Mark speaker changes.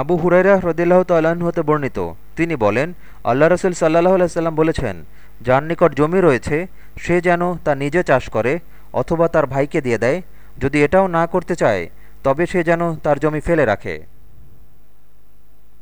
Speaker 1: আবু হুরাইরা হ্রদিল্লাহ তাল্লাহ্ন হতে বর্ণিত। তিনি বলেন, আল্লাহ রসুল সাল্লাহ আলাইসাল্লাম বলেছেন, যার নিকট জমি রয়েছে, সে যেন তা নিজে চাষ করে অথবা তার ভাইকে দিয়ে দেয়। যদি এটাও না করতে চায়, তবে সে যেন তার জমি ফেলে রাখে।